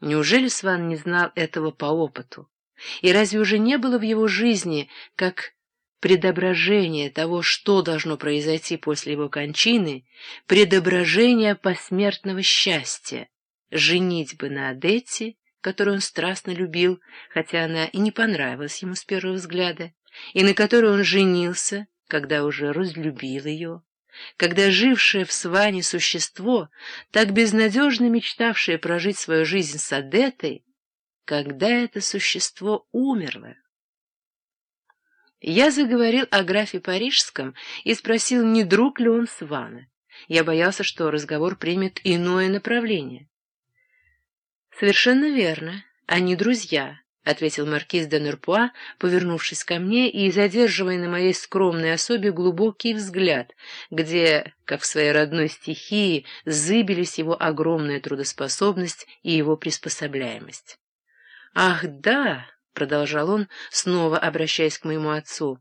Неужели Сван не знал этого по опыту? И разве уже не было в его жизни, как предображение того, что должно произойти после его кончины, предображение посмертного счастья, женитьбы на Адетте, которую он страстно любил, хотя она и не понравилась ему с первого взгляда, и на которой он женился, когда уже разлюбил ее, когда жившее в Сване существо, так безнадежно мечтавшее прожить свою жизнь с Адетой, когда это существо умерло. Я заговорил о графе Парижском и спросил, не друг ли он Свана. Я боялся, что разговор примет иное направление. «Совершенно верно. Они друзья», — ответил маркиз де Нурпуа, повернувшись ко мне и задерживая на моей скромной особе глубокий взгляд, где, как в своей родной стихии, зыбились его огромная трудоспособность и его приспособляемость. «Ах, да!» — продолжал он, снова обращаясь к моему отцу.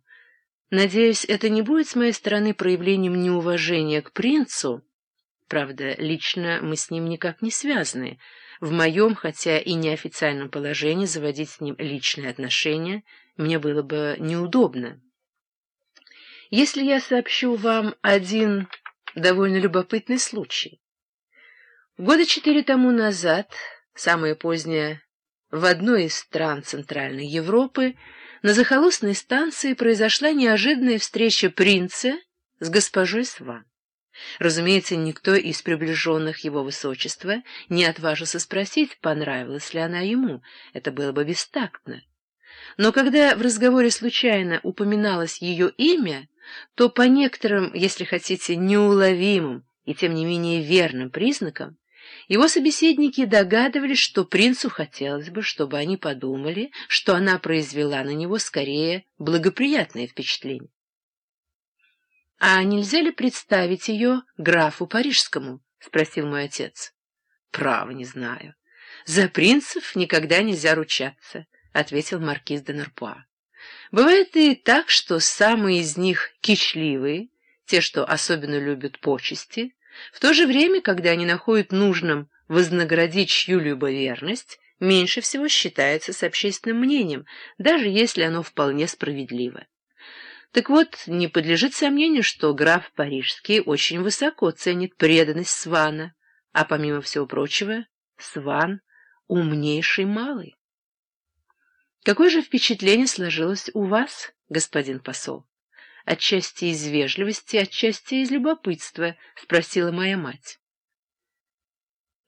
«Надеюсь, это не будет с моей стороны проявлением неуважения к принцу? Правда, лично мы с ним никак не связаны. В моем, хотя и неофициальном положении, заводить с ним личные отношения мне было бы неудобно. Если я сообщу вам один довольно любопытный случай. Года четыре тому назад, самое позднее в одной из стран Центральной Европы на захолустной станции произошла неожиданная встреча принца с госпожой Сван. Разумеется, никто из приближенных его высочества не отважился спросить, понравилась ли она ему, это было бы бестактно. Но когда в разговоре случайно упоминалось ее имя, то по некоторым, если хотите, неуловимым и тем не менее верным признакам, его собеседники догадывались, что принцу хотелось бы, чтобы они подумали, что она произвела на него скорее благоприятное впечатление. — А нельзя ли представить ее графу Парижскому? — спросил мой отец. — Право не знаю. За принцев никогда нельзя ручаться, — ответил маркиз де Нерпуа. Бывает и так, что самые из них кичливые, те, что особенно любят почести, в то же время, когда они находят нужным вознаградить чью-либо верность, меньше всего считается с общественным мнением, даже если оно вполне справедливо. Так вот, не подлежит сомнению, что граф Парижский очень высоко ценит преданность Свана, а помимо всего прочего, Сван — умнейший малый. Какое же впечатление сложилось у вас, господин посол? отчасти из вежливости, отчасти из любопытства, — спросила моя мать.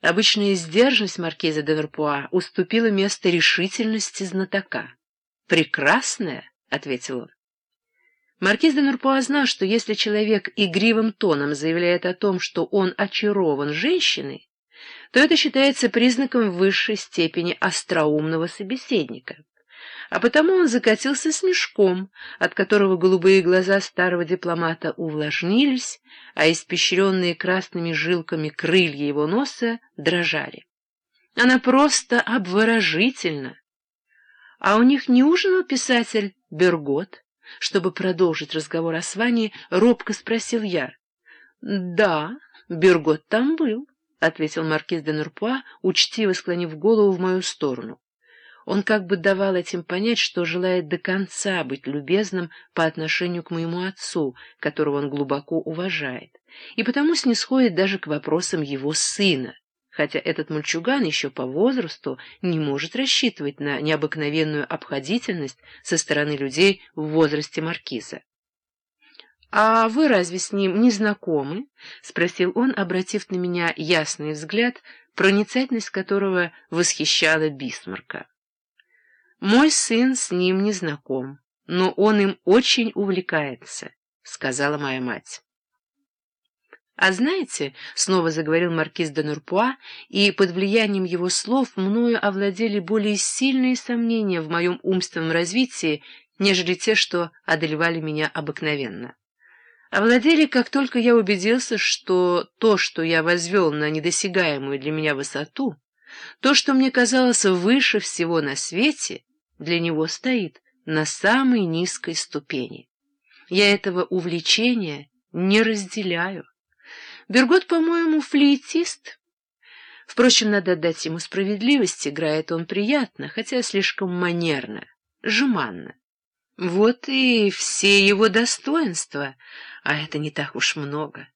Обычная сдержанность маркиза де Верпуа уступила место решительности знатока. «Прекрасная», — ответил он. Маркиз де Нурпуа знал, что если человек игривым тоном заявляет о том, что он очарован женщиной, то это считается признаком высшей степени остроумного собеседника а потому он закатился с мешком, от которого голубые глаза старого дипломата увлажнились, а испещренные красными жилками крылья его носа дрожали. Она просто обворожительна. А у них не ужинал писатель Бергот? Чтобы продолжить разговор о Сване, робко спросил я. — Да, Бергот там был, — ответил маркиз де Нурпуа, учтиво склонив голову в мою сторону. Он как бы давал этим понять, что желает до конца быть любезным по отношению к моему отцу, которого он глубоко уважает, и потому снисходит даже к вопросам его сына, хотя этот мальчуган еще по возрасту не может рассчитывать на необыкновенную обходительность со стороны людей в возрасте маркиза. — А вы разве с ним не знакомы? — спросил он, обратив на меня ясный взгляд, проницательность которого восхищала Бисмарка. Мой сын с ним не знаком, но он им очень увлекается, — сказала моя мать. «А знаете, — снова заговорил маркиз де Нурпуа, и под влиянием его слов мною овладели более сильные сомнения в моем умственном развитии, нежели те, что одолевали меня обыкновенно. Овладели, как только я убедился, что то, что я возвел на недосягаемую для меня высоту, то, что мне казалось выше всего на свете, для него стоит на самой низкой ступени. Я этого увлечения не разделяю. Бергот, по-моему, флейтист. Впрочем, надо отдать ему справедливость, играет он приятно, хотя слишком манерно, жеманно. Вот и все его достоинства, а это не так уж много.